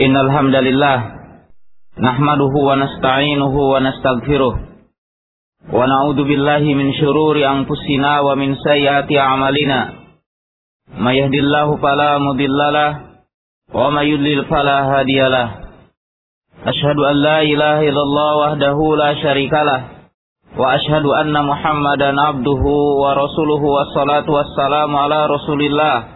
إن الحمد لله نحمده ونستعينه ونستغفره ونعوذ بالله من شرور أنفسنا ومن سيئات أعمالنا ما يهدي الله فلا مضل له وما يضلل فلا هادي له أشهد أن لا إله إلا الله وحده لا شريك له وأشهد أن محمدا عبده ورسوله والصلاة والسلام على رسول الله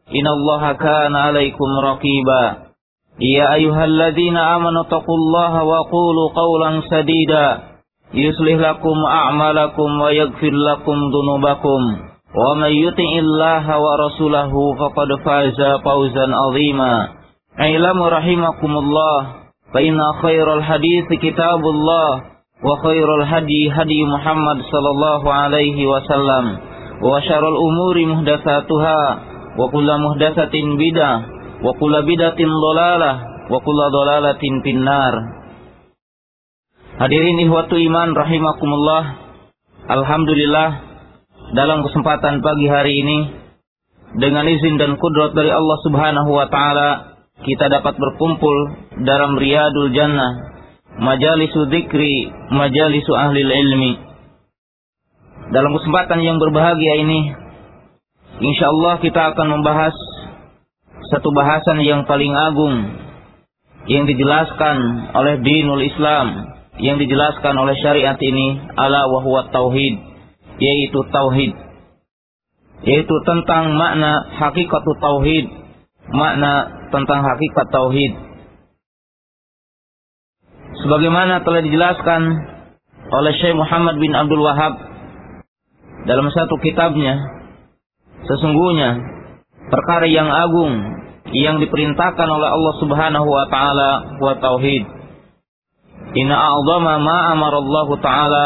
إن الله كان عليكم رقيبا. يا أيها الذين آمنوا اتقوا الله وقولوا قولا سديدا. يصلح لكم أعمالكم ويغفر لكم ذنوبكم. ومن يطع الله ورسوله فقد فاز فوزا عظيما. اعلموا رحمكم الله فإن خير الحديث كتاب الله وخير الهدي هدي محمد صلى الله عليه وسلم وشر الأمور محدثاتها. wa kullu muhdatsatin bid'ah wa kullu bid'atin dhalalah wa kullu dhalalatin finnar. Hadirin ihwatu iman rahimakumullah Alhamdulillah dalam kesempatan pagi hari ini dengan izin dan kudrat dari Allah Subhanahu wa taala kita dapat berkumpul dalam Riyadul Jannah majalisu dzikri majalisu ahli ilmi. Dalam kesempatan yang berbahagia ini insyaallah kita akan membahas satu bahasan yang paling agung yang dijelaskan oleh dinul Islam yang dijelaskan oleh syariat ini ala wahwa tauhid yaitu tauhid. Yaitu tentang makna hakikat tauhid makna tentang hakikat tauhid. Sebagaimana telah dijelaskan oleh Syekh Muhammad bin Abdul Wahab dalam satu kitabnya sesungguhnya perkara yang agung yang diperintahkan oleh Allah Subhanahu wa taala wa tauhid Inna a'zama ma Allah taala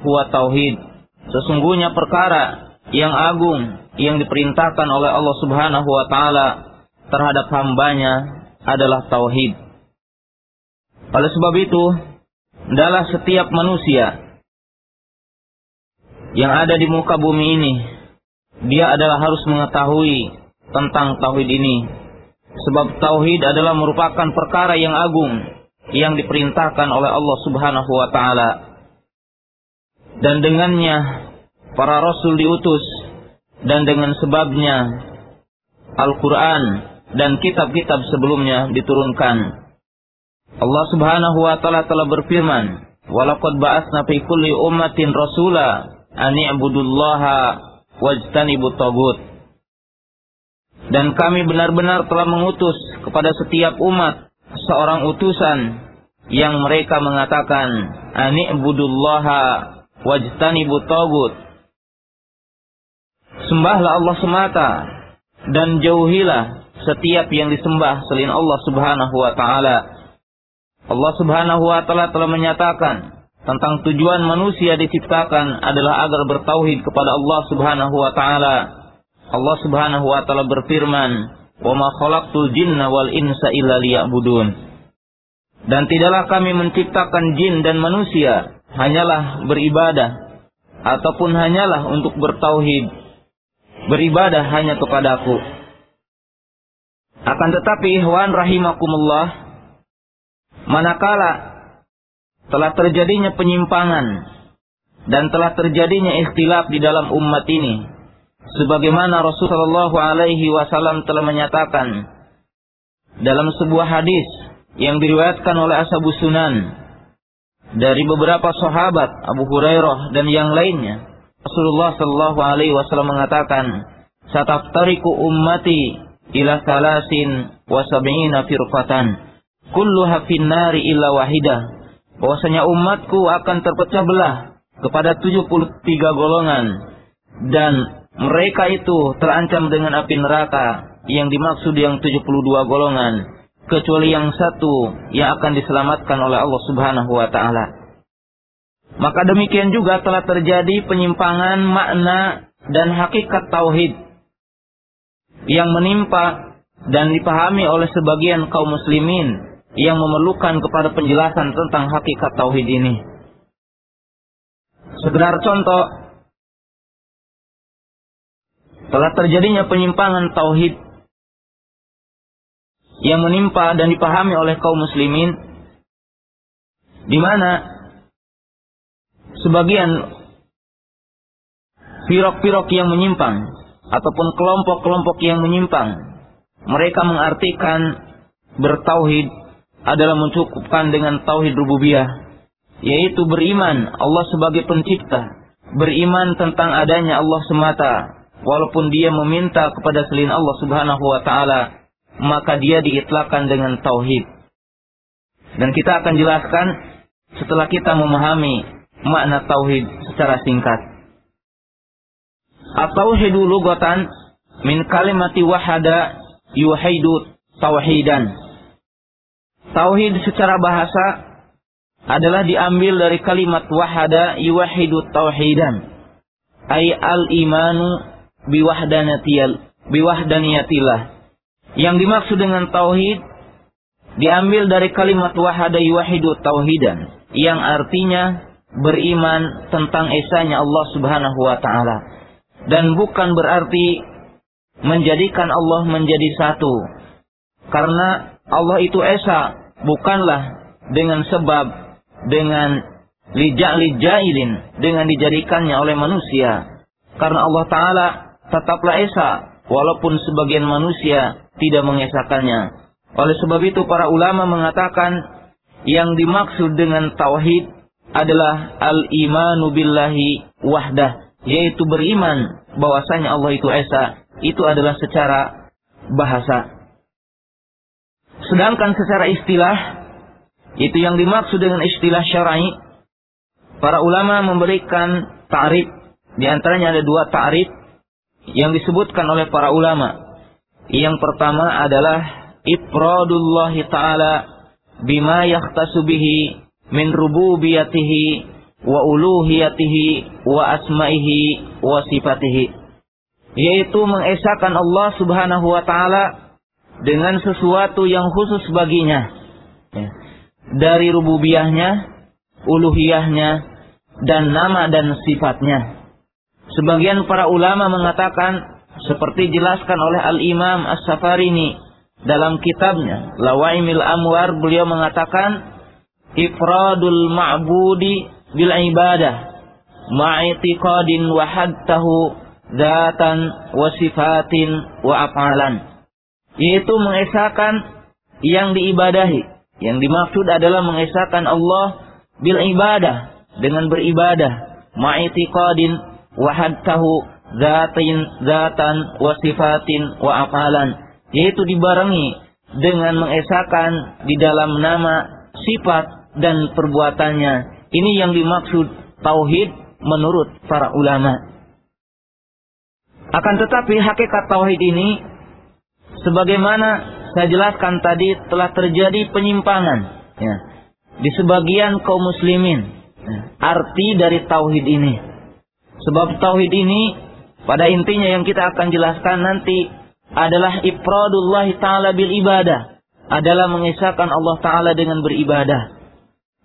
huwa tauhid sesungguhnya perkara yang agung yang diperintahkan oleh Allah Subhanahu wa taala terhadap hambanya adalah tauhid. Oleh sebab itu, adalah setiap manusia yang ada di muka bumi ini, dia adalah harus mengetahui tentang tauhid ini. Sebab tauhid adalah merupakan perkara yang agung yang diperintahkan oleh Allah Subhanahu wa taala. Dan dengannya para rasul diutus dan dengan sebabnya Al-Qur'an dan kitab-kitab sebelumnya diturunkan. Allah Subhanahu wa taala telah berfirman, "Walaqad ba'atsna fi kulli ummatin rasula an wajtanibut tagut." Dan kami benar-benar telah mengutus kepada setiap umat seorang utusan yang mereka mengatakan, "An i'budullaha wajtanibut tagut." Sembahlah Allah semata dan jauhilah setiap yang disembah selain Allah Subhanahu wa taala. Allah Subhanahu wa taala telah menyatakan tentang tujuan manusia diciptakan adalah agar bertauhid kepada Allah Subhanahu wa taala. Allah Subhanahu wa taala berfirman, "Wa ma khalaqtul jinna wal insa illa liya'budun." Dan tidaklah kami menciptakan jin dan manusia hanyalah beribadah ataupun hanyalah untuk bertauhid. Beribadah hanya kepadaku. Akan tetapi ihwan rahimakumullah manakala telah terjadinya penyimpangan dan telah terjadinya ikhtilaf di dalam umat ini. Sebagaimana Rasulullah alaihi wasallam telah menyatakan dalam sebuah hadis yang diriwayatkan oleh Ashabus Sunan dari beberapa sahabat Abu Hurairah dan yang lainnya Rasulullah sallallahu alaihi wasallam mengatakan sataftariku ummati ila salasin wa sab'ina firqatan kulluha nari illa wahidah bahwasanya umatku akan terpecah belah kepada 73 golongan dan mereka itu terancam dengan api neraka yang dimaksud yang 72 golongan kecuali yang satu yang akan diselamatkan oleh Allah Subhanahu wa taala. Maka demikian juga telah terjadi penyimpangan makna dan hakikat tauhid yang menimpa dan dipahami oleh sebagian kaum muslimin yang memerlukan kepada penjelasan tentang hakikat tauhid ini. Sekedar contoh, telah terjadinya penyimpangan tauhid yang menimpa dan dipahami oleh kaum muslimin di mana sebagian pirok-pirok yang menyimpang ataupun kelompok-kelompok yang menyimpang mereka mengartikan bertauhid adalah mencukupkan dengan tauhid rububiyah yaitu beriman Allah sebagai pencipta beriman tentang adanya Allah semata walaupun dia meminta kepada selain Allah Subhanahu wa taala maka dia diitlakan dengan tauhid. Dan kita akan jelaskan setelah kita memahami makna tauhid secara singkat. At-tauhidu lugatan min kalimati wahada yuhidu tauhidan. Tauhid secara bahasa adalah diambil dari kalimat wahada yuhidu tauhidan. Ay al-imanu biwahdaniyatiyal biwahdaniyatillah yang dimaksud dengan tauhid diambil dari kalimat wahada wahidu tauhidan yang artinya beriman tentang esanya Allah Subhanahu wa taala. Dan bukan berarti menjadikan Allah menjadi satu. Karena Allah itu esa bukanlah dengan sebab dengan lijak lijailin dengan dijadikannya oleh manusia karena Allah taala tetaplah esa walaupun sebagian manusia tidak mengesahkannya. Oleh sebab itu para ulama mengatakan yang dimaksud dengan tauhid adalah al-imanu billahi wahdah, yaitu beriman bahwasanya Allah itu esa. Itu adalah secara bahasa. Sedangkan secara istilah itu yang dimaksud dengan istilah syar'i para ulama memberikan ta'rif di antaranya ada dua ta'rif yang disebutkan oleh para ulama. Yang pertama adalah ifradullah taala bima yahtasu bihi min rububiyatihi wa uluhiyatihi wa asma'ihi wa sifatihi. Yaitu mengesahkan Allah Subhanahu wa taala dengan sesuatu yang khusus baginya ya. dari rububiyahnya, uluhiyahnya dan nama dan sifatnya. Sebagian para ulama mengatakan seperti dijelaskan oleh Al-Imam As-Safarini dalam kitabnya Lawaimil Amwar beliau mengatakan ifradul ma'budi bil ibadah ma'itiqadin wa hadtahu datan wa sifatin wa apalan yaitu mengesahkan yang diibadahi. Yang dimaksud adalah mengesahkan Allah bil ibadah dengan beribadah. Ma'itiqadin wa hadtahu zatin zatan wa sifatin wa apalan yaitu dibarengi dengan mengesahkan di dalam nama sifat dan perbuatannya. Ini yang dimaksud tauhid menurut para ulama. Akan tetapi hakikat tauhid ini sebagaimana saya jelaskan tadi telah terjadi penyimpangan ya, di sebagian kaum muslimin ya, arti dari tauhid ini sebab tauhid ini pada intinya yang kita akan jelaskan nanti adalah ifradullah taala bil ibadah, adalah mengisahkan Allah taala dengan beribadah.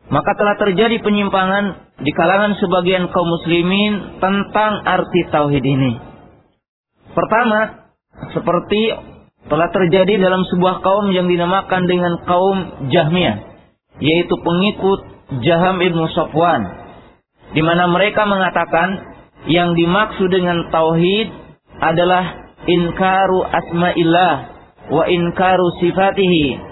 Maka telah terjadi penyimpangan di kalangan sebagian kaum muslimin tentang arti tauhid ini. Pertama, seperti telah terjadi dalam sebuah kaum yang dinamakan dengan kaum Jahmiyah, yaitu pengikut Jaham ibnu Safwan, di mana mereka mengatakan yang dimaksud dengan tauhid adalah inkaru asma'illah wa inkaru sifatihi.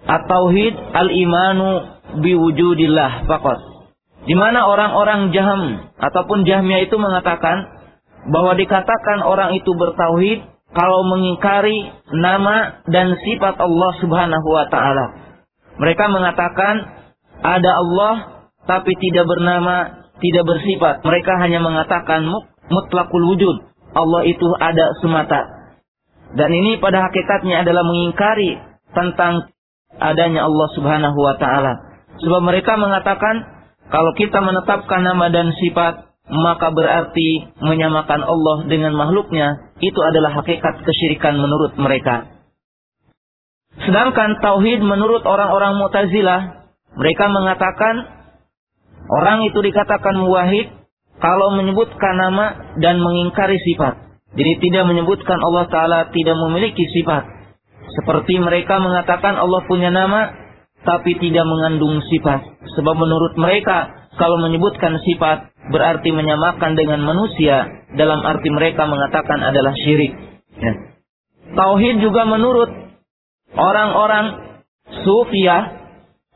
At-tauhid al-imanu biwujudillah faqat. Di mana orang-orang Jaham ataupun Jahmiyah itu mengatakan bahwa dikatakan orang itu bertauhid kalau mengingkari nama dan sifat Allah Subhanahu wa taala. Mereka mengatakan ada Allah tapi tidak bernama tidak bersifat. Mereka hanya mengatakan mutlakul wujud. Allah itu ada semata. Dan ini pada hakikatnya adalah mengingkari tentang adanya Allah Subhanahu wa taala. Sebab mereka mengatakan kalau kita menetapkan nama dan sifat maka berarti menyamakan Allah dengan makhluknya itu adalah hakikat kesyirikan menurut mereka. Sedangkan tauhid menurut orang-orang Mu'tazilah mereka mengatakan orang itu dikatakan muwahid kalau menyebutkan nama dan mengingkari sifat. Jadi tidak menyebutkan Allah Ta'ala tidak memiliki sifat. Seperti mereka mengatakan Allah punya nama, tapi tidak mengandung sifat. Sebab menurut mereka, kalau menyebutkan sifat, berarti menyamakan dengan manusia, dalam arti mereka mengatakan adalah syirik. Ya. Tauhid juga menurut orang-orang sufiyah,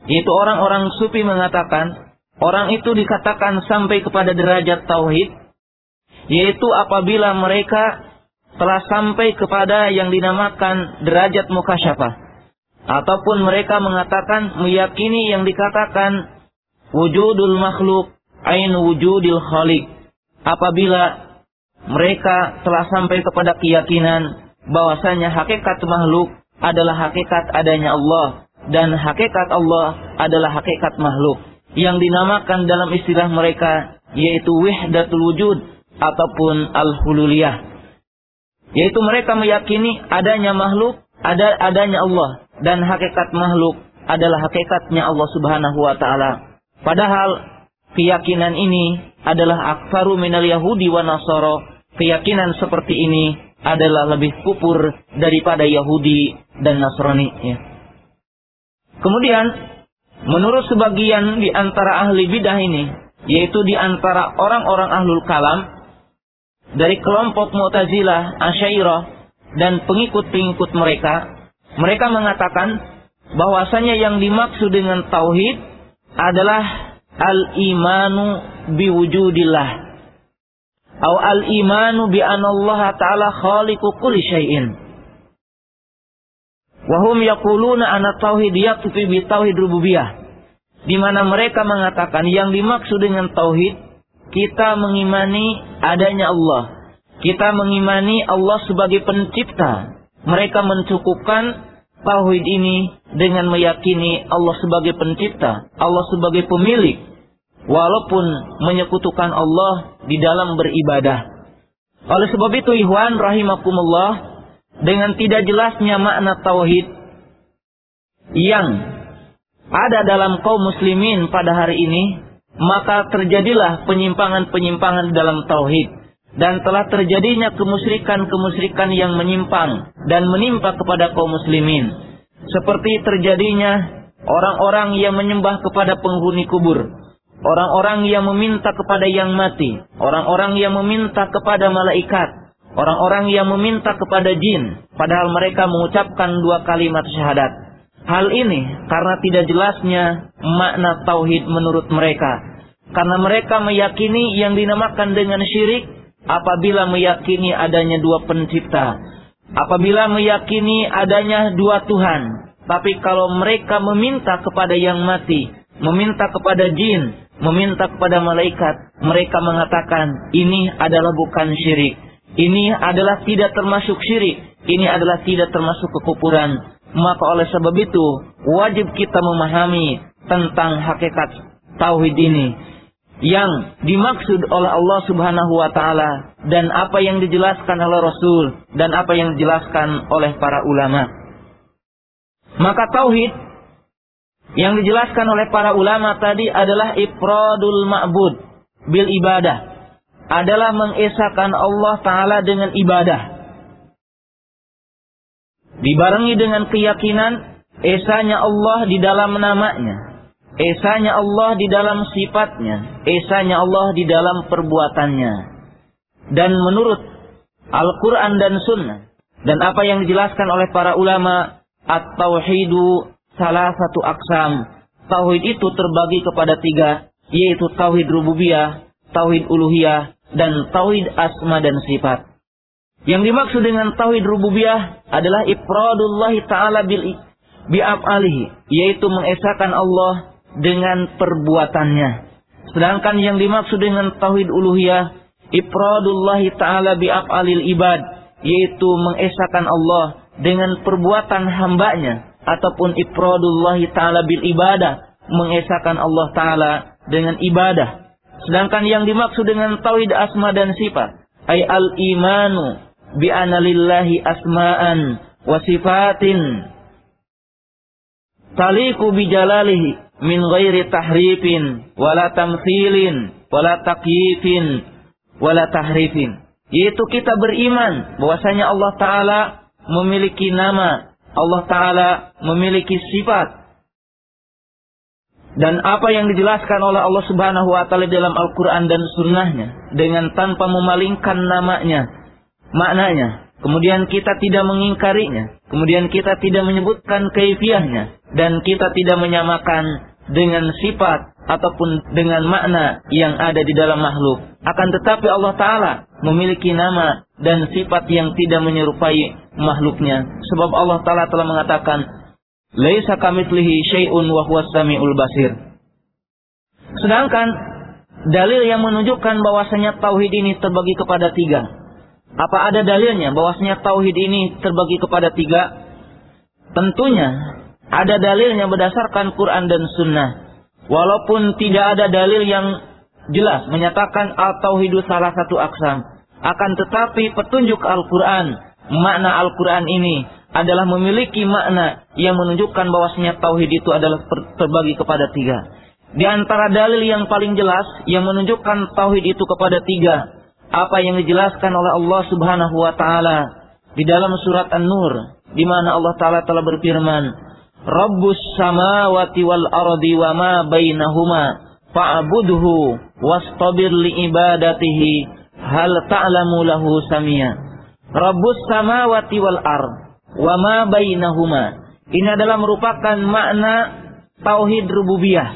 yaitu orang-orang sufi mengatakan, orang itu dikatakan sampai kepada derajat tauhid, yaitu apabila mereka telah sampai kepada yang dinamakan derajat mukasyafah ataupun mereka mengatakan meyakini yang dikatakan wujudul makhluk ain wujudil khaliq apabila mereka telah sampai kepada keyakinan bahwasanya hakikat makhluk adalah hakikat adanya Allah dan hakikat Allah adalah hakikat makhluk yang dinamakan dalam istilah mereka yaitu wahdatul wujud ataupun al-hululiyah. Yaitu mereka meyakini adanya makhluk, ada adanya Allah dan hakikat makhluk adalah hakikatnya Allah Subhanahu wa taala. Padahal keyakinan ini adalah akfaru minal yahudi wa nasara. Keyakinan seperti ini adalah lebih kupur daripada Yahudi dan Nasrani ya. Kemudian menurut sebagian di antara ahli bidah ini yaitu di antara orang-orang ahlul kalam dari kelompok Mu'tazilah, Asyairah dan pengikut-pengikut mereka, mereka mengatakan bahwasanya yang dimaksud dengan tauhid adalah al-imanu biwujudillah atau al-imanu bi anallah ta'ala khaliqu kulli syai'in. Wahum yaquluna anna tauhid yakfi bi tauhid rububiyah. Di mana mereka mengatakan yang dimaksud dengan tauhid kita mengimani adanya Allah. Kita mengimani Allah sebagai pencipta. Mereka mencukupkan tauhid ini dengan meyakini Allah sebagai pencipta, Allah sebagai pemilik, walaupun menyekutukan Allah di dalam beribadah. Oleh sebab itu, Ikhwan rahimakumullah, dengan tidak jelasnya makna tauhid yang ada dalam kaum muslimin pada hari ini, maka terjadilah penyimpangan-penyimpangan dalam tauhid dan telah terjadinya kemusyrikan-kemusyrikan yang menyimpang dan menimpa kepada kaum muslimin seperti terjadinya orang-orang yang menyembah kepada penghuni kubur orang-orang yang meminta kepada yang mati orang-orang yang meminta kepada malaikat orang-orang yang meminta kepada jin padahal mereka mengucapkan dua kalimat syahadat Hal ini karena tidak jelasnya makna tauhid menurut mereka. Karena mereka meyakini yang dinamakan dengan syirik apabila meyakini adanya dua pencipta. Apabila meyakini adanya dua Tuhan. Tapi kalau mereka meminta kepada yang mati, meminta kepada jin, meminta kepada malaikat, mereka mengatakan ini adalah bukan syirik. Ini adalah tidak termasuk syirik. Ini adalah tidak termasuk kekufuran maka oleh sebab itu wajib kita memahami tentang hakikat tauhid ini yang dimaksud oleh Allah Subhanahu wa taala dan apa yang dijelaskan oleh Rasul dan apa yang dijelaskan oleh para ulama. Maka tauhid yang dijelaskan oleh para ulama tadi adalah ifradul ma'bud bil ibadah. Adalah mengesahkan Allah taala dengan ibadah. Dibarengi dengan keyakinan esanya Allah di dalam namanya, esanya Allah di dalam sifatnya, esanya Allah di dalam perbuatannya. Dan menurut Al-Quran dan Sunnah, dan apa yang dijelaskan oleh para ulama, At-Tauhidu salah satu aksam. Tauhid itu terbagi kepada tiga, yaitu Tauhid Rububiyah, Tauhid Uluhiyah, dan Tauhid Asma dan Sifat. Yang dimaksud dengan tauhid rububiyah adalah ifradullah taala bil bi'af'alihi, yaitu mengesahkan Allah dengan perbuatannya. Sedangkan yang dimaksud dengan tauhid uluhiyah, ifradullah taala bi'af'alil ibad, yaitu mengesahkan Allah dengan perbuatan hambanya ataupun ifradullah taala bil ibadah, mengesahkan Allah taala dengan ibadah. Sedangkan yang dimaksud dengan tauhid asma dan sifat ay al imanu bi analillahi asma'an wa sifatin taliku bi jalalihi min ghairi tahrifin wala tamthilin wala takyifin wala tahrifin. Yaitu kita beriman bahwasanya Allah taala memiliki nama Allah taala memiliki sifat. Dan apa yang dijelaskan oleh Allah Subhanahu wa taala dalam Al-Qur'an dan sunnahnya dengan tanpa memalingkan namanya maknanya kemudian kita tidak mengingkarinya kemudian kita tidak menyebutkan kaifiahnya dan kita tidak menyamakan dengan sifat ataupun dengan makna yang ada di dalam makhluk. Akan tetapi Allah Ta'ala memiliki nama dan sifat yang tidak menyerupai makhluknya. Sebab Allah Ta'ala telah mengatakan, Laisa kamitslihi syai'un wa huwas samiul basir. Sedangkan dalil yang menunjukkan bahwasanya tauhid ini terbagi kepada tiga. Apa ada dalilnya bahwasanya tauhid ini terbagi kepada tiga? Tentunya ada dalilnya berdasarkan Quran dan Sunnah. Walaupun tidak ada dalil yang jelas menyatakan al-tauhidu salah satu aksam. Akan tetapi petunjuk Al-Quran, makna Al-Quran ini adalah memiliki makna yang menunjukkan bahwasanya tauhid itu adalah terbagi kepada tiga. Di antara dalil yang paling jelas yang menunjukkan tauhid itu kepada tiga, apa yang dijelaskan oleh Allah Subhanahu wa taala di dalam surat An-Nur di mana Allah taala telah berfirman, Rabbus samawati wal ardi wa ma bainahuma fa'budhu wastabir li ibadatihi hal ta'lamu lahu samia. Rabbus samawati wal ard wa ma bainahuma. Ini adalah merupakan makna tauhid rububiyah.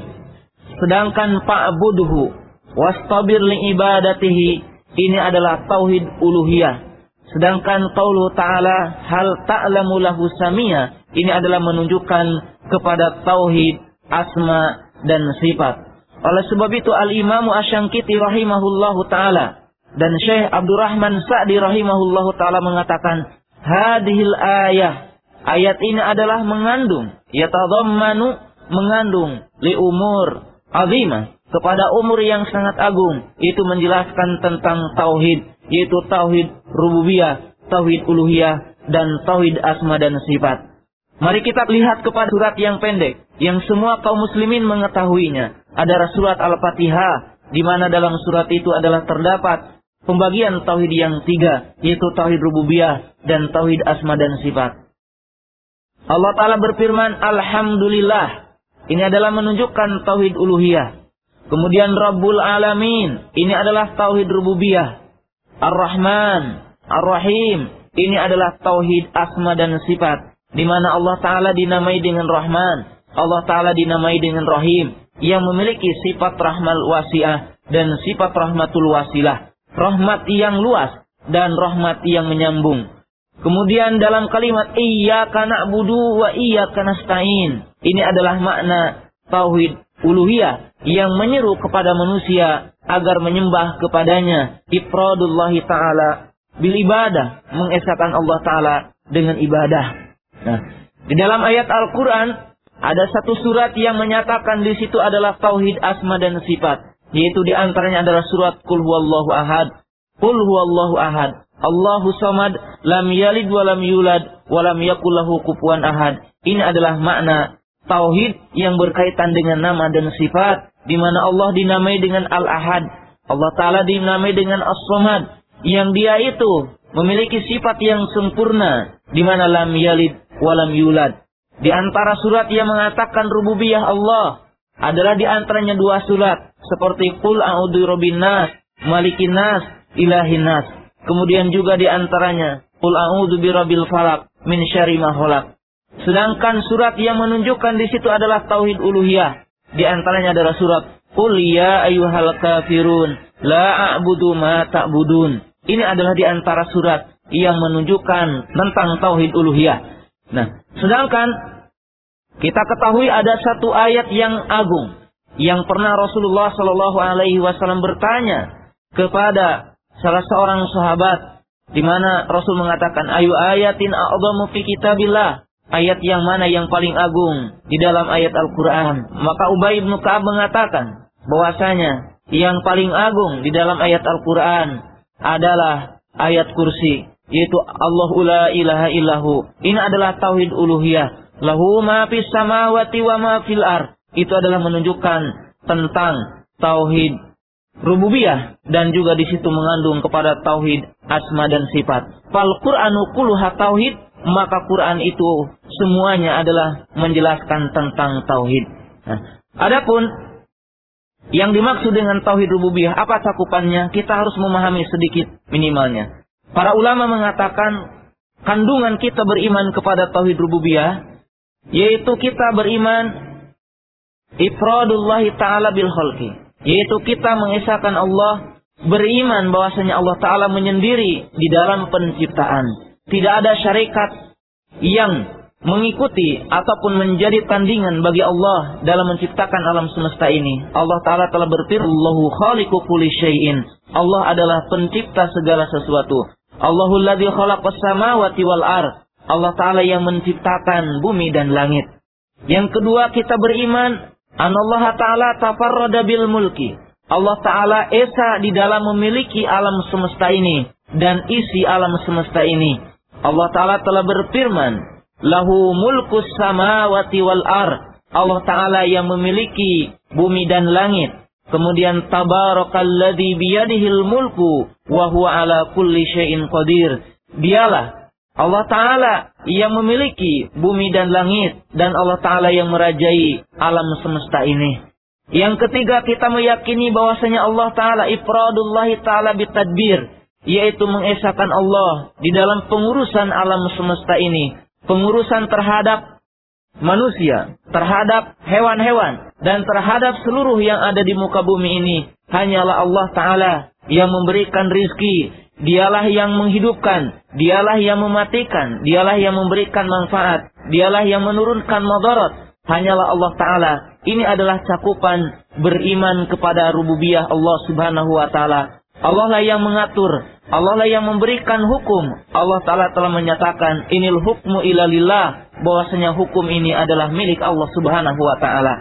Sedangkan fa'budhu wastabir li ibadatihi ini adalah tauhid uluhiyah. Sedangkan qaulu ta'ala hal ta'lamu lahu samia ini adalah menunjukkan kepada tauhid, asma dan sifat. Oleh sebab itu Al-Imam Asyangkiti rahimahullahu taala dan Syekh Abdurrahman Sa'di rahimahullahu taala mengatakan, "Hadhil ayah." Ayat ini adalah mengandung, yatadhammanu mengandung li umur azimah kepada umur yang sangat agung itu menjelaskan tentang tauhid yaitu tauhid rububiyah, tauhid uluhiyah dan tauhid asma dan sifat. Mari kita lihat kepada surat yang pendek yang semua kaum muslimin mengetahuinya. Ada surat Al-Fatihah di mana dalam surat itu adalah terdapat pembagian tauhid yang tiga yaitu tauhid rububiyah dan tauhid asma dan sifat. Allah taala berfirman Alhamdulillah. Ini adalah menunjukkan tauhid uluhiyah. Kemudian Rabbul Alamin. Ini adalah tauhid rububiyah. Ar-Rahman, Ar-Rahim. Ini adalah tauhid asma dan sifat di mana Allah Ta'ala dinamai dengan Rahman, Allah Ta'ala dinamai dengan Rahim, yang memiliki sifat rahmal wasiah dan sifat rahmatul wasilah, rahmat yang luas dan rahmat yang menyambung. Kemudian dalam kalimat iyyaka na'budu wa iyyaka nasta'in. Ini adalah makna tauhid uluhiyah yang menyeru kepada manusia agar menyembah kepadanya ifradullah taala bil ibadah mengesahkan Allah taala dengan ibadah Nah, di dalam ayat Al-Quran ada satu surat yang menyatakan di situ adalah tauhid asma dan sifat, yaitu di antaranya adalah surat Qul huwallahu ahad. Qul huwallahu ahad. Allahu samad, lam yalid wa lam yulad wa lam yakul lahu kufuwan ahad. Ini adalah makna tauhid yang berkaitan dengan nama dan sifat di mana Allah dinamai dengan Al-Ahad. Allah taala dinamai dengan As-Samad yang dia itu memiliki sifat yang sempurna di mana lam yalid walam yulad. Di antara surat yang mengatakan rububiyah Allah adalah di antaranya dua surat seperti Qul a'udzu birabbin nas, malikin nas. Kemudian juga di antaranya Qul a'udzu birabbil falaq min syarri ma Sedangkan surat yang menunjukkan di situ adalah tauhid uluhiyah. Di antaranya adalah surat Qul ya ayyuhal kafirun la a'budu ma ta'budun. Ini adalah di antara surat yang menunjukkan tentang tauhid uluhiyah. Nah, sedangkan kita ketahui ada satu ayat yang agung yang pernah Rasulullah Shallallahu Alaihi Wasallam bertanya kepada salah seorang sahabat di mana Rasul mengatakan ayu ayatin a'zamu fi kitabillah ayat yang mana yang paling agung di dalam ayat Al-Quran. Maka Ubay bin Ka'ab mengatakan bahwasanya yang paling agung di dalam ayat Al-Quran adalah ayat kursi. Yaitu Allah la ilaha illahu. Ini adalah tauhid uluhiyah. Lahu ma fis samawati wa ma ar. Itu adalah menunjukkan tentang tauhid rububiyah dan juga di situ mengandung kepada tauhid asma dan sifat. Fal Qur'anu kulluha tauhid, maka Quran itu semuanya adalah menjelaskan tentang tauhid. Nah, adapun yang dimaksud dengan tauhid rububiyah apa cakupannya? Kita harus memahami sedikit minimalnya. Para ulama mengatakan kandungan kita beriman kepada tauhid rububiyah yaitu kita beriman ifradullah taala bil khalqi, yaitu kita mengesahkan Allah, beriman bahwasanya Allah taala menyendiri di dalam penciptaan. Tidak ada syarikat yang mengikuti ataupun menjadi tandingan bagi Allah dalam menciptakan alam semesta ini. Allah Ta'ala telah berfirman, Allahu kulli. Allah adalah pencipta segala sesuatu. Allahul ladzi khalaqas samawati wal ar. Allah Ta'ala yang menciptakan bumi dan langit. Yang kedua kita beriman, Allah Ta'ala tafarrada bil mulki. Allah Ta'ala esa di dalam memiliki alam semesta ini dan isi alam semesta ini. Allah Ta'ala telah berfirman, Lahu mulkus samawati wal ar. Allah Ta'ala yang memiliki bumi dan langit. Kemudian tabarakalladzi biyadihil mulku wa huwa ala kulli syai'in qadir. Dialah Allah Ta'ala yang memiliki bumi dan langit dan Allah Ta'ala yang merajai alam semesta ini. Yang ketiga kita meyakini bahwasanya Allah Ta'ala ifradullahi Ta'ala bitadbir. Yaitu mengesahkan Allah di dalam pengurusan alam semesta ini pengurusan terhadap manusia, terhadap hewan-hewan, dan terhadap seluruh yang ada di muka bumi ini. Hanyalah Allah Ta'ala yang memberikan rizki. Dialah yang menghidupkan. Dialah yang mematikan. Dialah yang memberikan manfaat. Dialah yang menurunkan madarat. Hanyalah Allah Ta'ala. Ini adalah cakupan beriman kepada rububiyah Allah Subhanahu Wa Ta'ala. Allah lah yang mengatur, Allah lah yang memberikan hukum. Allah Ta'ala telah menyatakan, inil hukmu ilalillah, bahwasanya hukum ini adalah milik Allah Subhanahu wa Ta'ala.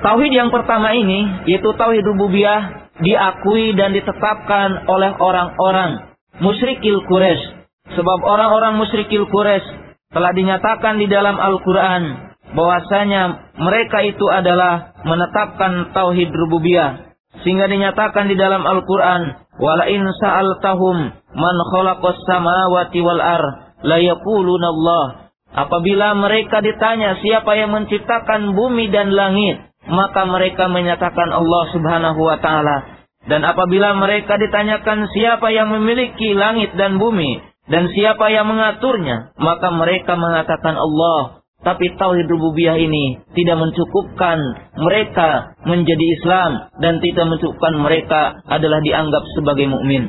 Tauhid yang pertama ini, yaitu tauhid rububiyah, diakui dan ditetapkan oleh orang-orang musyrikil Quraisy. Sebab orang-orang musyrikil Quraisy telah dinyatakan di dalam Al-Quran bahwasanya mereka itu adalah menetapkan tauhid rububiyah sehingga dinyatakan di dalam Al-Quran, Wala in sa'altahum man khalaqas samawati wal ar la Allah. Apabila mereka ditanya siapa yang menciptakan bumi dan langit, maka mereka menyatakan Allah Subhanahu wa taala. Dan apabila mereka ditanyakan siapa yang memiliki langit dan bumi dan siapa yang mengaturnya, maka mereka mengatakan Allah. Tapi tauhid rububiyah ini tidak mencukupkan mereka menjadi Islam dan tidak mencukupkan mereka adalah dianggap sebagai mukmin.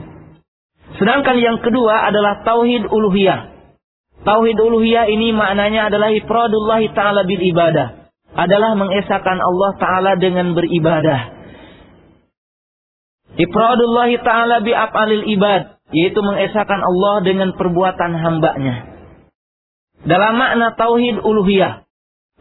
Sedangkan yang kedua adalah tauhid uluhiyah. Tauhid uluhiyah ini maknanya adalah ifradullah taala bil ibadah. Adalah mengesahkan Allah taala dengan beribadah. Ifradullah taala bi af'alil ibad, yaitu mengesahkan Allah dengan perbuatan hambanya dalam makna tauhid uluhiyah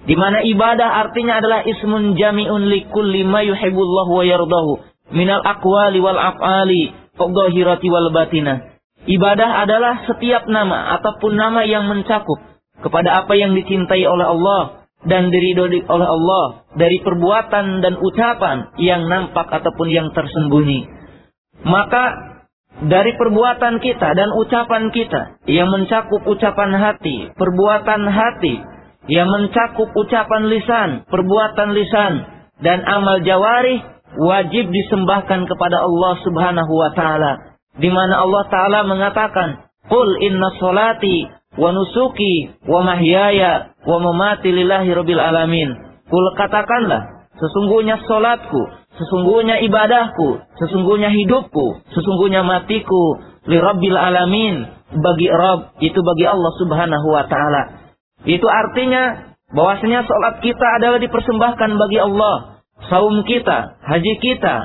di mana ibadah artinya adalah ismun jami'un likulli ma yuhibbullahu wa yardahu minal aqwali wal af'ali fadhahirati wal batinah. Ibadah adalah setiap nama ataupun nama yang mencakup kepada apa yang dicintai oleh Allah dan diridhoi oleh Allah dari perbuatan dan ucapan yang nampak ataupun yang tersembunyi. Maka dari perbuatan kita dan ucapan kita yang mencakup ucapan hati, perbuatan hati, yang mencakup ucapan lisan, perbuatan lisan, dan amal jawari wajib disembahkan kepada Allah Subhanahu wa taala. Di mana Allah taala mengatakan, "Qul inna solati wa nusuki wa mahyaya wa mamati lillahi rabbil alamin." Kul katakanlah, sesungguhnya solatku, Sesungguhnya ibadahku, sesungguhnya hidupku, sesungguhnya matiku li rabbil alamin bagi Rabb itu bagi Allah Subhanahu wa taala. Itu artinya bahwasanya salat kita adalah dipersembahkan bagi Allah. Saum kita, haji kita,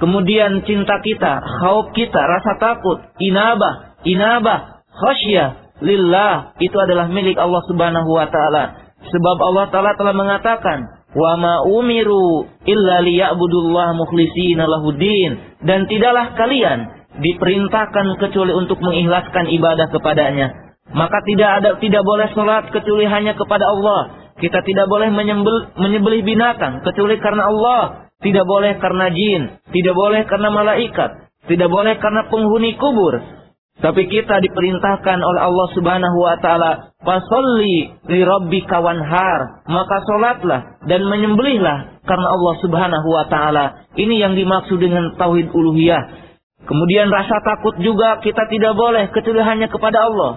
kemudian cinta kita, khauf kita, rasa takut, inabah, inabah, khasyah, lillah itu adalah milik Allah Subhanahu wa taala. Sebab Allah taala telah mengatakan, "Wa ma umiru illa liya'budullaha mukhlishina lahuddin." Dan tidaklah kalian diperintahkan kecuali untuk mengikhlaskan ibadah kepadanya. Maka tidak ada tidak boleh salat kecuali hanya kepada Allah. Kita tidak boleh menyembel, menyembelih binatang kecuali karena Allah. Tidak boleh karena jin, tidak boleh karena malaikat, tidak boleh karena penghuni kubur, tapi kita diperintahkan oleh Allah Subhanahu wa taala, "Fasolli li rabbika wanhar." Maka salatlah dan menyembelihlah karena Allah Subhanahu wa taala. Ini yang dimaksud dengan tauhid uluhiyah. Kemudian rasa takut juga kita tidak boleh kecuali hanya kepada Allah.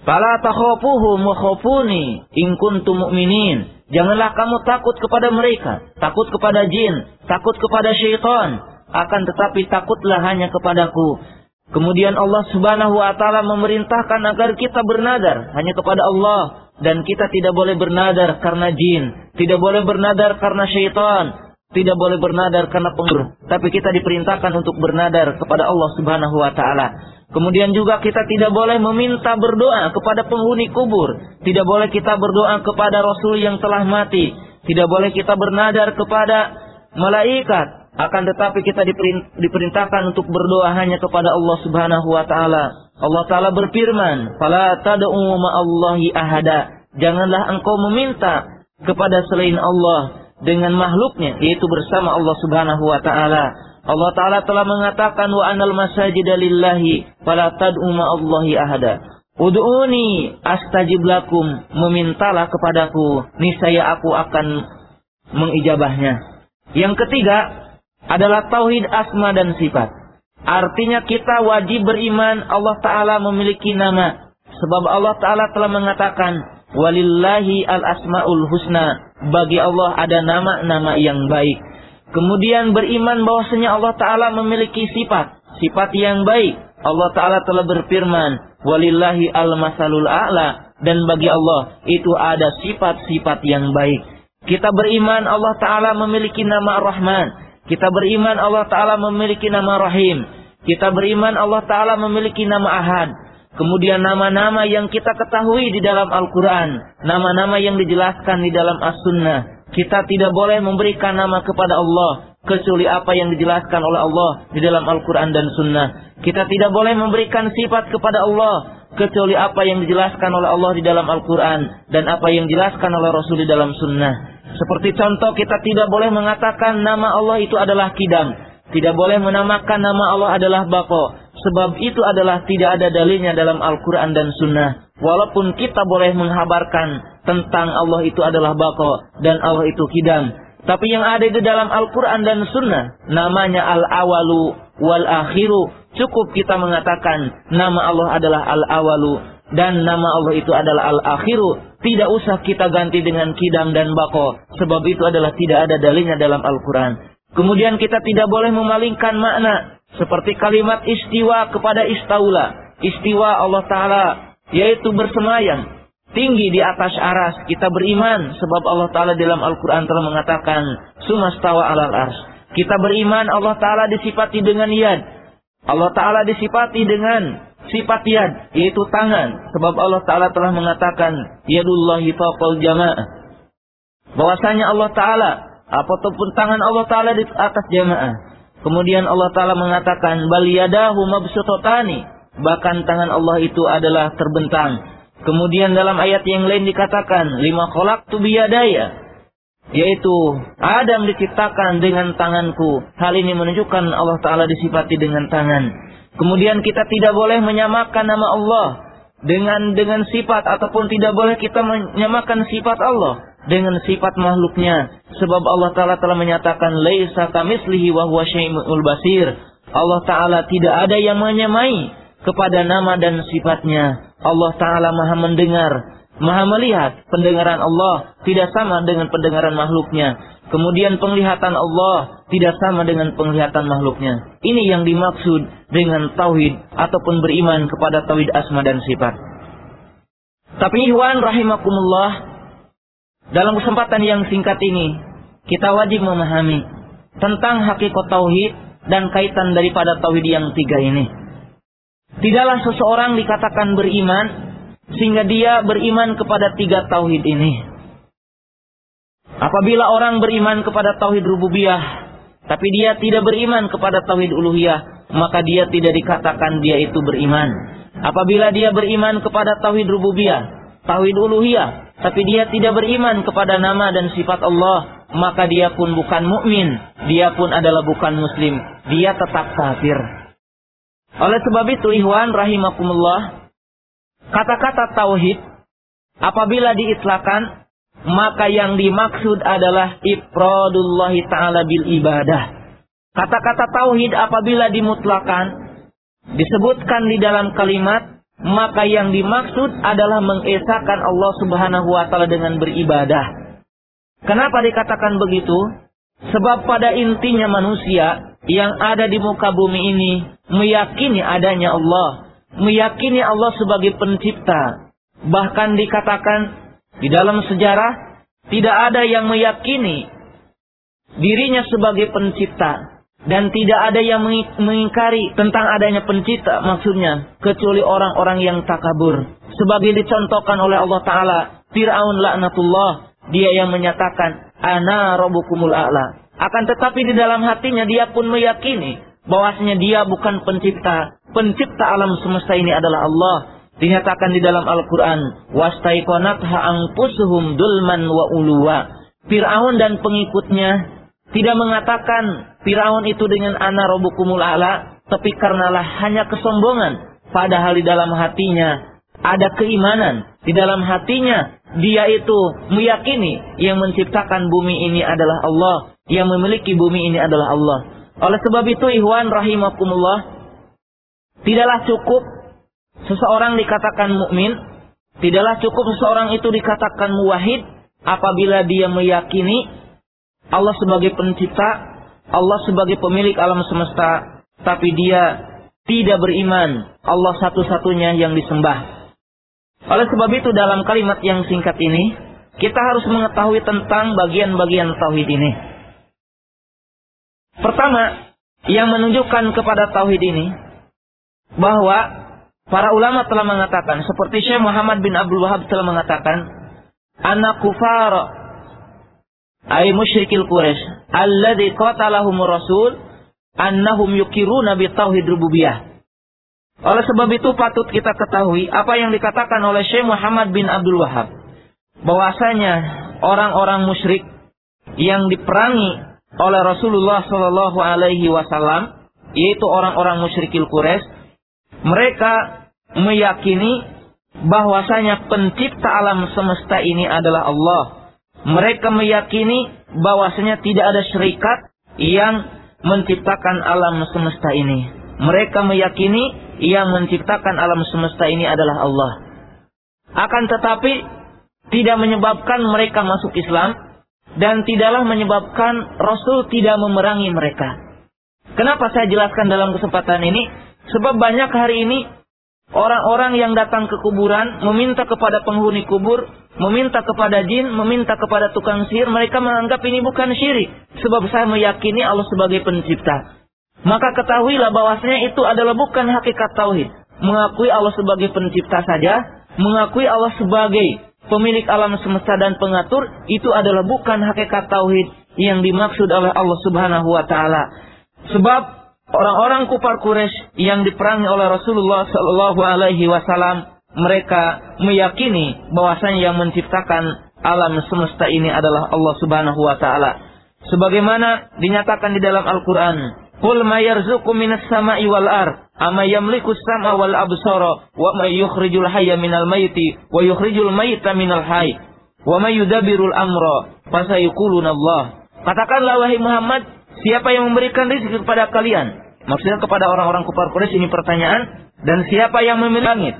Fala takhafuhum wa khafuni in kuntum mu'minin. Janganlah kamu takut kepada mereka, takut kepada jin, takut kepada syaitan, akan tetapi takutlah hanya kepadaku Kemudian Allah Subhanahu wa taala memerintahkan agar kita bernadar hanya kepada Allah dan kita tidak boleh bernadar karena jin, tidak boleh bernadar karena syaitan, tidak boleh bernadar karena penguruh, tapi kita diperintahkan untuk bernadar kepada Allah Subhanahu wa taala. Kemudian juga kita tidak boleh meminta berdoa kepada penghuni kubur, tidak boleh kita berdoa kepada rasul yang telah mati, tidak boleh kita bernadar kepada malaikat, akan tetapi kita diperintahkan untuk berdoa hanya kepada Allah Subhanahu wa taala. Allah taala berfirman, "Fala tad'u ma'allahi ahada." Janganlah engkau meminta kepada selain Allah dengan makhluknya, yaitu bersama Allah Subhanahu wa taala. Allah taala telah mengatakan wa anal masajida lillahi fala tad'u ma'allahi ahada. Ud'uni astajib lakum, memintalah kepadaku, niscaya aku akan mengijabahnya. Yang ketiga, adalah tauhid asma dan sifat. Artinya kita wajib beriman Allah Ta'ala memiliki nama. Sebab Allah Ta'ala telah mengatakan, Walillahi al-asma'ul husna. Bagi Allah ada nama-nama yang baik. Kemudian beriman bahwasanya Allah Ta'ala memiliki sifat. Sifat yang baik. Allah Ta'ala telah berfirman, Walillahi al-masalul a'la. Dan bagi Allah itu ada sifat-sifat yang baik. Kita beriman Allah Ta'ala memiliki nama Ar-Rahman. Kita beriman Allah Ta'ala memiliki nama Rahim. Kita beriman Allah Ta'ala memiliki nama Ahad. Kemudian nama-nama yang kita ketahui di dalam Al-Quran. Nama-nama yang dijelaskan di dalam As-Sunnah. Kita tidak boleh memberikan nama kepada Allah. Kecuali apa yang dijelaskan oleh Allah di dalam Al-Quran dan Sunnah. Kita tidak boleh memberikan sifat kepada Allah. Kecuali apa yang dijelaskan oleh Allah di dalam Al-Quran. Dan apa yang dijelaskan oleh Rasul di dalam Sunnah. Seperti contoh kita tidak boleh mengatakan nama Allah itu adalah kidam. Tidak boleh menamakan nama Allah adalah bako. Sebab itu adalah tidak ada dalilnya dalam Al-Quran dan Sunnah. Walaupun kita boleh menghabarkan tentang Allah itu adalah bako dan Allah itu kidam. Tapi yang ada di dalam Al-Quran dan Sunnah namanya Al-Awalu wal Akhiru. Cukup kita mengatakan nama Allah adalah Al-Awalu dan nama Allah itu adalah Al-Akhiru tidak usah kita ganti dengan kidam dan bako. Sebab itu adalah tidak ada dalilnya dalam Al-Quran. Kemudian kita tidak boleh memalingkan makna. Seperti kalimat istiwa kepada istaula. Istiwa Allah Ta'ala. Yaitu bersemayam. Tinggi di atas aras. Kita beriman. Sebab Allah Ta'ala dalam Al-Quran telah mengatakan. Sumastawa alal ars. Kita beriman Allah Ta'ala disifati dengan yad. Allah Ta'ala disifati dengan sifat yad yaitu tangan. Sebab Allah taala telah mengatakan yadullahi fawqal jamaah. Bahwasanya Allah taala apa pun tangan Allah taala di atas jamaah. Kemudian Allah taala mengatakan bal yadahu mabsutatani. Bahkan tangan Allah itu adalah terbentang. Kemudian dalam ayat yang lain dikatakan lima khalaqtu biyadaya. Yaitu Adam diciptakan dengan tanganku. Hal ini menunjukkan Allah taala disifati dengan tangan Kemudian kita tidak boleh menyamakan nama Allah dengan dengan sifat ataupun tidak boleh kita menyamakan sifat Allah dengan sifat makhluknya sebab Allah taala telah menyatakan laisa kamitslihi wa huwa syai'ul basir. Allah taala tidak ada yang menyamai kepada nama dan sifatnya. Allah taala Maha mendengar, Maha melihat. Pendengaran Allah tidak sama dengan pendengaran makhluknya. Kemudian penglihatan Allah tidak sama dengan penglihatan makhluknya. Ini yang dimaksud dengan tauhid ataupun beriman kepada tauhid asma dan sifat. Tapi ihwan rahimakumullah, dalam kesempatan yang singkat ini, kita wajib memahami tentang hakikat tauhid dan kaitan daripada tauhid yang tiga ini. Tidaklah seseorang dikatakan beriman sehingga dia beriman kepada tiga tauhid ini. Apabila orang beriman kepada tauhid rububiyah, tapi dia tidak beriman kepada tauhid uluhiyah, maka dia tidak dikatakan dia itu beriman. Apabila dia beriman kepada tauhid rububiyah, tauhid uluhiyah, tapi dia tidak beriman kepada nama dan sifat Allah, maka dia pun bukan mukmin, dia pun adalah bukan muslim, dia tetap kafir. Oleh sebab itu, ihwan rahimakumullah, kata-kata tauhid apabila diitlakan maka yang dimaksud adalah ifradullah taala bil ibadah. Kata-kata tauhid apabila dimutlakan disebutkan di dalam kalimat maka yang dimaksud adalah mengesahkan Allah Subhanahu wa taala dengan beribadah. Kenapa dikatakan begitu? Sebab pada intinya manusia yang ada di muka bumi ini meyakini adanya Allah, meyakini Allah sebagai pencipta. Bahkan dikatakan di dalam sejarah tidak ada yang meyakini dirinya sebagai pencipta. Dan tidak ada yang mengingkari tentang adanya pencipta maksudnya kecuali orang-orang yang takabur. Sebagai dicontohkan oleh Allah taala Firaun laknatullah dia yang menyatakan ana rabbukumul a'la. Akan tetapi di dalam hatinya dia pun meyakini bahwasanya dia bukan pencipta. Pencipta alam semesta ini adalah Allah Dinyatakan di dalam Al-Quran, wastaiqonatha angpusuhum dulman wa uluwa. Fir'aun dan pengikutnya tidak mengatakan Fir'aun itu dengan ana robukumul ala, tapi karenalah hanya kesombongan. Padahal di dalam hatinya ada keimanan. Di dalam hatinya dia itu meyakini yang menciptakan bumi ini adalah Allah. Yang memiliki bumi ini adalah Allah. Oleh sebab itu ihwan rahimakumullah. Tidaklah cukup seseorang dikatakan mukmin, tidaklah cukup seseorang itu dikatakan muwahhid apabila dia meyakini Allah sebagai pencipta, Allah sebagai pemilik alam semesta, tapi dia tidak beriman Allah satu-satunya yang disembah. Oleh sebab itu dalam kalimat yang singkat ini, kita harus mengetahui tentang bagian-bagian tauhid ini. Pertama, yang menunjukkan kepada tauhid ini bahwa Para ulama telah mengatakan, seperti Syekh Muhammad bin Abdul Wahab telah mengatakan, anak kufar ay musyrikil Quraisy alladzi qatalahum rasul annahum yukiruna bi tauhid rububiyah. Oleh sebab itu patut kita ketahui apa yang dikatakan oleh Syekh Muhammad bin Abdul Wahab bahwasanya orang-orang musyrik yang diperangi oleh Rasulullah Shallallahu alaihi wasallam yaitu orang-orang musyrikil Quraisy mereka meyakini bahwasanya pencipta alam semesta ini adalah Allah. Mereka meyakini bahwasanya tidak ada syarikat yang menciptakan alam semesta ini. Mereka meyakini yang menciptakan alam semesta ini adalah Allah. Akan tetapi tidak menyebabkan mereka masuk Islam dan tidaklah menyebabkan Rasul tidak memerangi mereka. Kenapa saya jelaskan dalam kesempatan ini? Sebab banyak hari ini orang-orang yang datang ke kuburan meminta kepada penghuni kubur, meminta kepada jin, meminta kepada tukang sihir, mereka menganggap ini bukan syirik. Sebab saya meyakini Allah sebagai pencipta. Maka ketahuilah bahwasanya itu adalah bukan hakikat tauhid. Mengakui Allah sebagai pencipta saja, mengakui Allah sebagai pemilik alam semesta dan pengatur, itu adalah bukan hakikat tauhid yang dimaksud oleh Allah Subhanahu wa taala. Sebab Orang-orang kufar Quraisy yang diperangi oleh Rasulullah Shallallahu Alaihi Wasallam mereka meyakini bahwasanya yang menciptakan alam semesta ini adalah Allah Subhanahu Wa Taala. Sebagaimana dinyatakan di dalam Al-Quran, Qul ma yarzuqu minas sama'i wal ar, ama yamliku sama wal absara, wa ma yukhrijul hayya minal mayti, wa yukhrijul mayta minal hayy, wa ma yudabirul amra, fasayquluna Allah. Katakanlah wahai Muhammad, Siapa yang memberikan rezeki kepada kalian? Maksudnya kepada orang-orang kufar Quraisy ini pertanyaan. Dan siapa yang memiliki langit?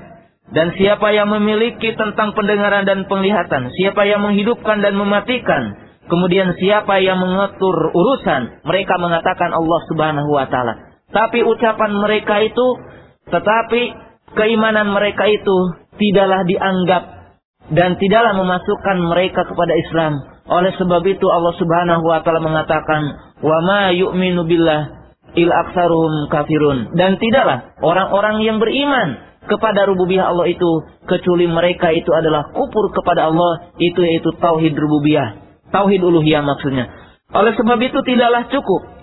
Dan siapa yang memiliki tentang pendengaran dan penglihatan? Siapa yang menghidupkan dan mematikan? Kemudian siapa yang mengatur urusan? Mereka mengatakan Allah Subhanahu wa taala. Tapi ucapan mereka itu tetapi keimanan mereka itu tidaklah dianggap dan tidaklah memasukkan mereka kepada Islam. Oleh sebab itu Allah Subhanahu wa taala mengatakan, "Wa ma yu'minu billah il aksaruhum kafirun. Dan tidaklah orang-orang yang beriman kepada rububiyah Allah itu kecuali mereka itu adalah kufur kepada Allah itu yaitu tauhid rububiyah. Tauhid uluhiyah maksudnya. Oleh sebab itu tidaklah cukup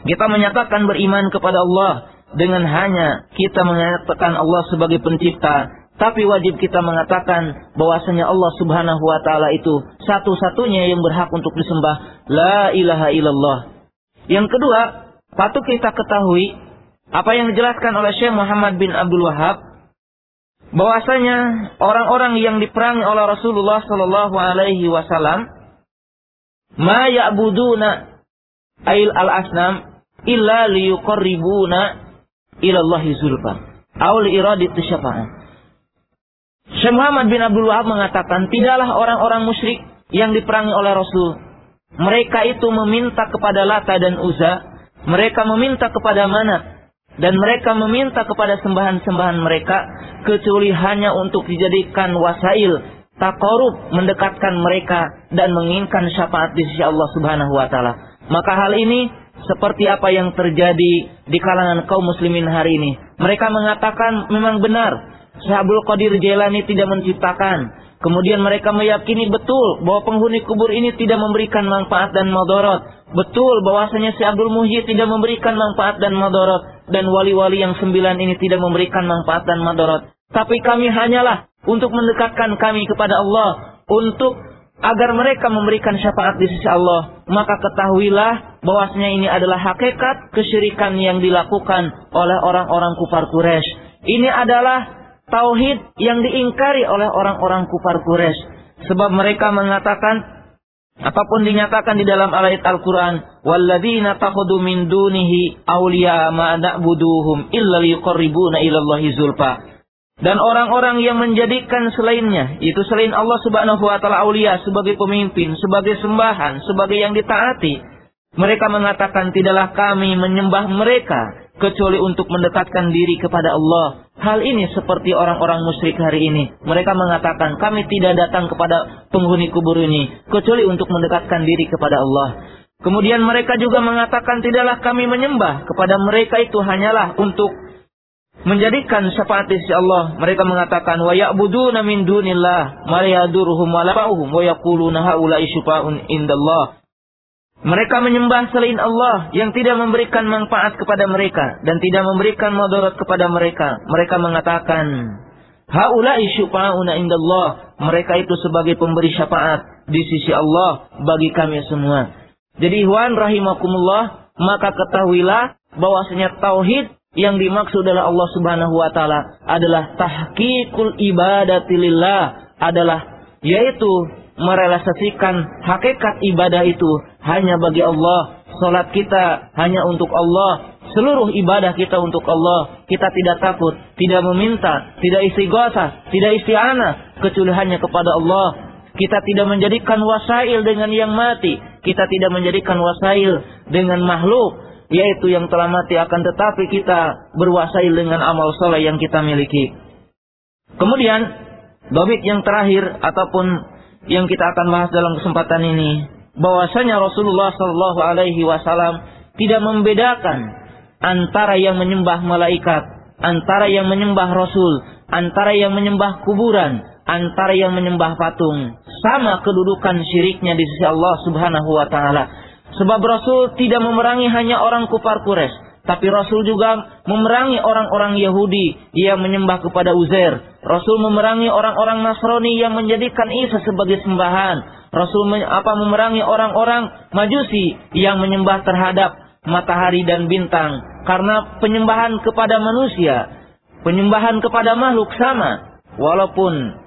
kita menyatakan beriman kepada Allah dengan hanya kita mengatakan Allah sebagai pencipta tapi wajib kita mengatakan bahwasanya Allah Subhanahu wa taala itu satu-satunya yang berhak untuk disembah. La ilaha illallah. Yang kedua patut kita ketahui apa yang dijelaskan oleh Syekh Muhammad bin Abdul Wahab bahwasanya orang-orang yang diperangi oleh Rasulullah Shallallahu Alaihi Wasallam ma ya'buduna ail al asnam illa liyuqarribuna ila Allah zulfa aw syafa'ah Syekh Muhammad bin Abdul Wahab mengatakan tidaklah orang-orang musyrik yang diperangi oleh Rasul. Mereka itu meminta kepada Lata dan Uza mereka meminta kepada Manat dan mereka meminta kepada sembahan-sembahan mereka kecuali hanya untuk dijadikan wasail takorub mendekatkan mereka dan menginginkan syafaat di sisi Allah Subhanahu wa taala. Maka hal ini seperti apa yang terjadi di kalangan kaum muslimin hari ini. Mereka mengatakan memang benar Syabul Qadir Jailani tidak menciptakan. Kemudian mereka meyakini betul bahwa penghuni kubur ini tidak memberikan manfaat dan madorot. Betul bahwasanya si Abdul Muhyi tidak memberikan manfaat dan madorot dan wali-wali yang sembilan ini tidak memberikan manfaat dan madarat. Tapi kami hanyalah untuk mendekatkan kami kepada Allah, untuk agar mereka memberikan syafaat di sisi Allah. Maka ketahuilah bahwasanya ini adalah hakikat kesyirikan yang dilakukan oleh orang-orang kufar Quraisy. Ini adalah tauhid yang diingkari oleh orang-orang kufar Quraisy. Sebab mereka mengatakan Apa pun dinyatakan di dalam ayat Al-Quran, walladzina takhudhu min dunihi awliya ma na'buduhum illa liqarribuna ilallahi zulfa. Dan orang-orang yang menjadikan selainnya, itu selain Allah Subhanahu wa taala aulia sebagai pemimpin, sebagai sembahan, sebagai yang ditaati. Mereka mengatakan tidaklah kami menyembah mereka kecuali untuk mendekatkan diri kepada Allah. Hal ini seperti orang-orang musyrik hari ini. Mereka mengatakan kami tidak datang kepada penghuni kubur ini kecuali untuk mendekatkan diri kepada Allah. Kemudian mereka juga mengatakan tidaklah kami menyembah kepada mereka itu hanyalah untuk menjadikan syafaat sisi Allah. Mereka mengatakan wa ya'buduna min dunillah ma yadurhum wa la wa yaquluna haula'i syufa'un indallah. Mereka menyembah selain Allah yang tidak memberikan manfaat kepada mereka dan tidak memberikan madarat kepada mereka. Mereka mengatakan, Haula'i syufa'una indallah. Mereka itu sebagai pemberi syafaat di sisi Allah bagi kami semua. Jadi Ikhwan rahimakumullah, maka ketahuilah bahwasanya tauhid yang dimaksud adalah Allah Subhanahu wa taala adalah tahqiqul ibadati lillah adalah yaitu merealisasikan hakikat ibadah itu hanya bagi Allah. Salat kita hanya untuk Allah. Seluruh ibadah kita untuk Allah. Kita tidak takut, tidak meminta, tidak istighosa, tidak isti'anah kecuali hanya kepada Allah. Kita tidak menjadikan wasail dengan yang mati. Kita tidak menjadikan wasail dengan makhluk yaitu yang telah mati akan tetapi kita berwasail dengan amal soleh yang kita miliki. Kemudian, dobit yang terakhir ataupun yang kita akan bahas dalam kesempatan ini bahwasanya Rasulullah Shallallahu Alaihi Wasallam tidak membedakan antara yang menyembah malaikat, antara yang menyembah Rasul, antara yang menyembah kuburan, antara yang menyembah patung. Sama kedudukan syiriknya di sisi Allah Subhanahu Wa Taala. Sebab Rasul tidak memerangi hanya orang kufar Quraisy, tapi Rasul juga memerangi orang-orang Yahudi yang menyembah kepada Uzair. Rasul memerangi orang-orang Nasrani yang menjadikan Isa sebagai sembahan. Rasul apa memerangi orang-orang Majusi yang menyembah terhadap matahari dan bintang. Karena penyembahan kepada manusia, penyembahan kepada makhluk sama. Walaupun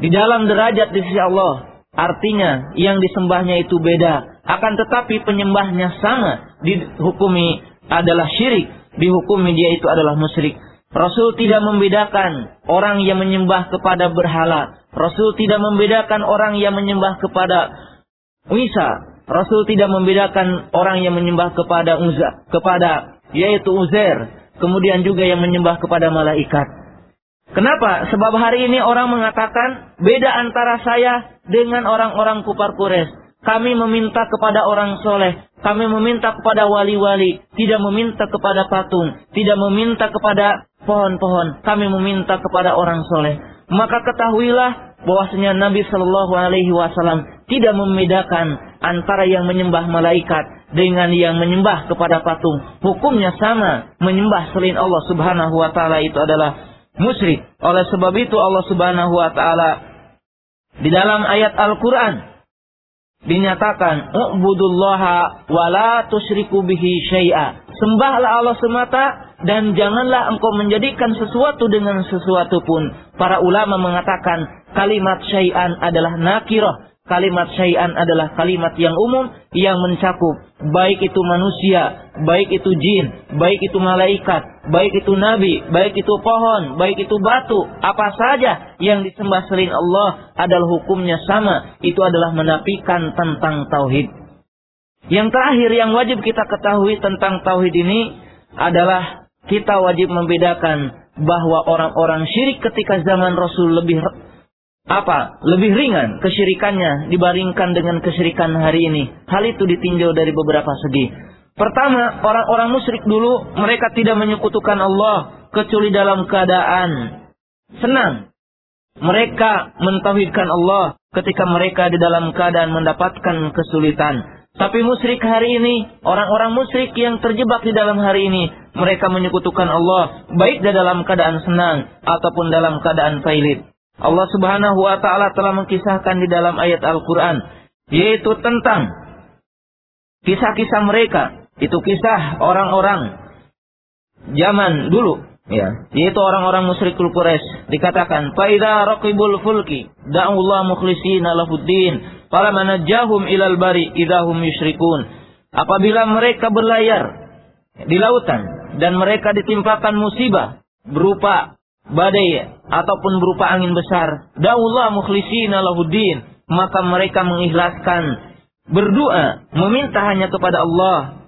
di dalam derajat di sisi Allah, artinya yang disembahnya itu beda. Akan tetapi penyembahnya sama dihukumi adalah syirik, dihukumi dia itu adalah musyrik. Rasul tidak membedakan orang yang menyembah kepada berhala. Rasul tidak membedakan orang yang menyembah kepada Isa. Rasul tidak membedakan orang yang menyembah kepada Uza, kepada yaitu Uzair. Kemudian juga yang menyembah kepada malaikat. Kenapa? Sebab hari ini orang mengatakan beda antara saya dengan orang-orang Quraisy. Kami meminta kepada orang soleh, kami meminta kepada wali-wali, tidak meminta kepada patung, tidak meminta kepada pohon-pohon, kami meminta kepada orang soleh. Maka ketahuilah bahwasanya Nabi Shallallahu Alaihi Wasallam tidak membedakan antara yang menyembah malaikat dengan yang menyembah kepada patung. Hukumnya sama, menyembah selain Allah Subhanahu Wa Taala itu adalah musyrik. Oleh sebab itu Allah Subhanahu Wa Taala di dalam ayat Al-Quran dinyatakan ubudullaha wala tusyriku bihi syai'a. Sembahlah Allah semata dan janganlah engkau menjadikan sesuatu dengan sesuatu pun. Para ulama mengatakan kalimat syai'an adalah nakirah Kalimat syai'an adalah kalimat yang umum yang mencakup baik itu manusia, baik itu jin, baik itu malaikat, baik itu nabi, baik itu pohon, baik itu batu, apa saja yang disembah selain Allah adalah hukumnya sama, itu adalah menafikan tentang tauhid. Yang terakhir yang wajib kita ketahui tentang tauhid ini adalah kita wajib membedakan bahwa orang-orang syirik ketika zaman Rasul lebih apa lebih ringan kesyirikannya dibandingkan dengan kesyirikan hari ini. Hal itu ditinjau dari beberapa segi. Pertama, orang-orang musyrik dulu mereka tidak menyekutukan Allah kecuali dalam keadaan senang. Mereka mentauhidkan Allah ketika mereka di dalam keadaan mendapatkan kesulitan. Tapi musyrik hari ini, orang-orang musyrik yang terjebak di dalam hari ini, mereka menyekutukan Allah baik di dalam keadaan senang ataupun dalam keadaan pailit. Allah Subhanahu wa taala telah mengkisahkan di dalam ayat Al-Qur'an yaitu tentang kisah-kisah mereka. Itu kisah orang-orang zaman dulu ya, yaitu orang-orang musyrikul Quraisy. Dikatakan, "Faida raqibul fulki da'ullah mukhlishina lahuddin, falamma najahum ilal bari idahum yusyrikun." Apabila mereka berlayar di lautan dan mereka ditimpakan musibah berupa badai ataupun berupa angin besar. Daullah mukhlisina lahuddin. Maka mereka mengikhlaskan berdoa, meminta hanya kepada Allah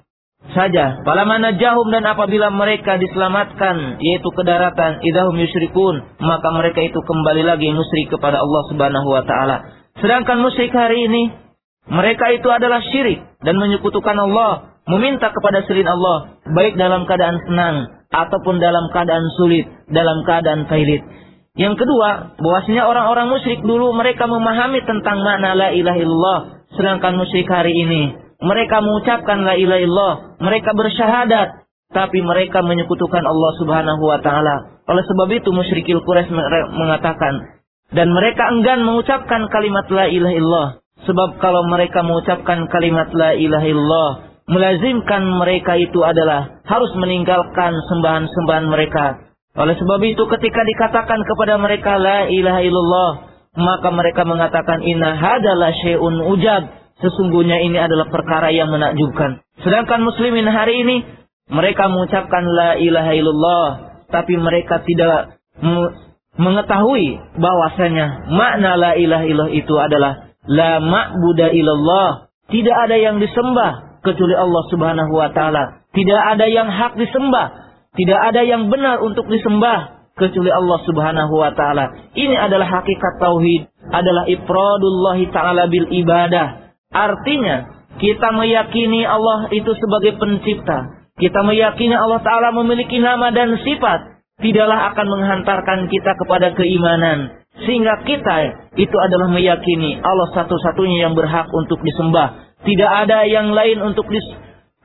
saja. mana jahum dan apabila mereka diselamatkan yaitu ke daratan idahum yusyrikun maka mereka itu kembali lagi musyrik kepada Allah Subhanahu wa taala. Sedangkan musyrik hari ini mereka itu adalah syirik dan menyekutukan Allah, meminta kepada selain Allah baik dalam keadaan senang ataupun dalam keadaan sulit, dalam keadaan pailit. Yang kedua, bahwasanya orang-orang musyrik dulu mereka memahami tentang makna la ilaha illallah, sedangkan musyrik hari ini mereka mengucapkan la ilaha illallah, mereka bersyahadat, tapi mereka menyekutukan Allah Subhanahu wa taala. Oleh sebab itu musyrikil Quraisy mengatakan dan mereka enggan mengucapkan kalimat la ilaha illallah, sebab kalau mereka mengucapkan kalimat la ilaha illallah, melazimkan mereka itu adalah harus meninggalkan sembahan-sembahan mereka. Oleh sebab itu ketika dikatakan kepada mereka la ilaha illallah, maka mereka mengatakan inna hadalah syai'un ujab. Sesungguhnya ini adalah perkara yang menakjubkan. Sedangkan muslimin hari ini mereka mengucapkan la ilaha illallah, tapi mereka tidak mengetahui bahwasanya makna la ilaha illallah itu adalah la ma'buda illallah. Tidak ada yang disembah kecuali Allah Subhanahu wa taala. Tidak ada yang hak disembah, tidak ada yang benar untuk disembah kecuali Allah Subhanahu wa taala. Ini adalah hakikat tauhid, adalah ifradullah taala bil ibadah. Artinya, kita meyakini Allah itu sebagai pencipta. Kita meyakini Allah taala memiliki nama dan sifat, tidaklah akan menghantarkan kita kepada keimanan. Sehingga kita itu adalah meyakini Allah satu-satunya yang berhak untuk disembah tidak ada yang lain untuk dis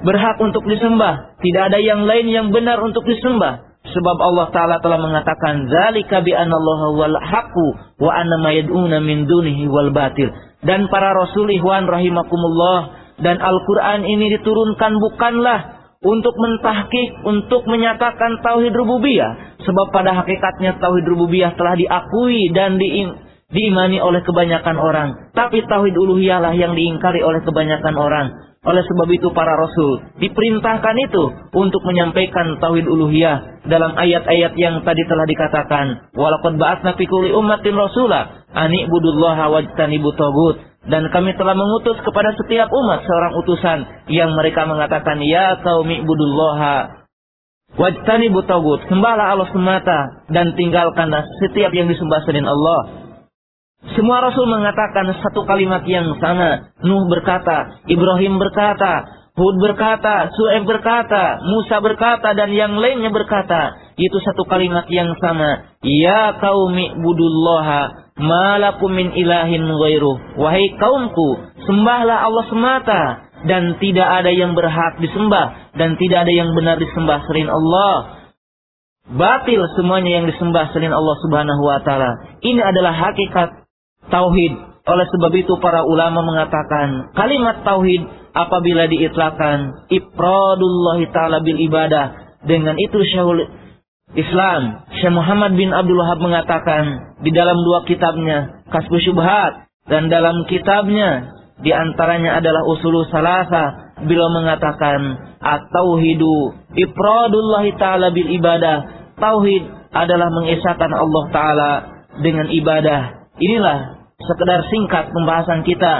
berhak untuk disembah. Tidak ada yang lain yang benar untuk disembah. Sebab Allah Ta'ala telah mengatakan, Zalika bi Allah wal haqqu wa yad'una min dunihi wal batil. Dan para rasul ihwan rahimakumullah. Dan Al-Quran ini diturunkan bukanlah untuk mentahkik, untuk menyatakan tauhid rububiyah. Sebab pada hakikatnya tauhid rububiyah telah diakui dan di diimani oleh kebanyakan orang. Tapi tauhid uluhiyah lah yang diingkari oleh kebanyakan orang. Oleh sebab itu para rasul diperintahkan itu untuk menyampaikan tauhid uluhiyah dalam ayat-ayat yang tadi telah dikatakan. Walaqad ba'atsna fi kulli ummatin rasula an ibudullaha tagut. Dan kami telah mengutus kepada setiap umat seorang utusan yang mereka mengatakan ya qaumi ibudullaha wajtanibu tagut. Sembahlah Allah semata dan tinggalkanlah setiap yang disembah selain Allah Semua Rasul mengatakan satu kalimat yang sama. Nuh berkata, Ibrahim berkata, Hud berkata, Su'eb berkata, Musa berkata, dan yang lainnya berkata. Itu satu kalimat yang sama. Ya kaumi budullaha malakum min ilahin ghairuh. Wahai kaumku, sembahlah Allah semata dan tidak ada yang berhak disembah dan tidak ada yang benar disembah selain Allah. Batil semuanya yang disembah selain Allah Subhanahu wa taala. Ini adalah hakikat tauhid. Oleh sebab itu para ulama mengatakan kalimat tauhid apabila diitlakan ifradullah taala bil ibadah. Dengan itu Syekhul Islam Syekh Muhammad bin Abdul Wahab mengatakan di dalam dua kitabnya Kasbu Syubhat dan dalam kitabnya di antaranya adalah usul salasa bila mengatakan at-tauhidu ifradullah taala bil ibadah. Tauhid adalah mengesahkan Allah taala dengan ibadah. Inilah sekedar singkat pembahasan kita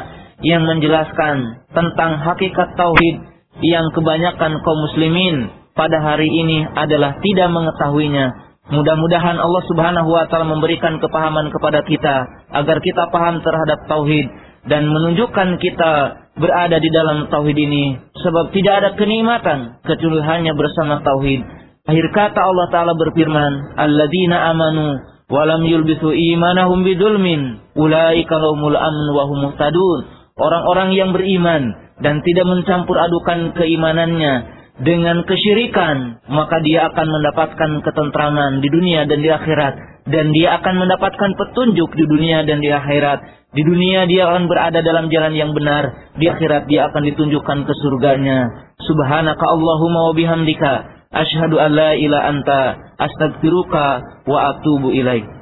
yang menjelaskan tentang hakikat tauhid yang kebanyakan kaum muslimin pada hari ini adalah tidak mengetahuinya. Mudah-mudahan Allah Subhanahu wa taala memberikan kepahaman kepada kita agar kita paham terhadap tauhid dan menunjukkan kita berada di dalam tauhid ini sebab tidak ada kenikmatan kecuali hanya bersama tauhid. Akhir kata Allah taala berfirman, "Alladzina amanu wa lam yulbisu imanahum bidzulmin, ulaika lahumul amn wa hum muhtadun." Orang-orang yang beriman dan tidak mencampur adukan keimanannya dengan kesyirikan, maka dia akan mendapatkan ketentraman di dunia dan di akhirat dan dia akan mendapatkan petunjuk di dunia dan di akhirat di dunia dia akan berada dalam jalan yang benar. Di akhirat dia akan ditunjukkan ke surganya. Subhanaka Allahumma wa bihamdika. Ashadu an la ila anta. Astagfiruka wa atubu ilaih.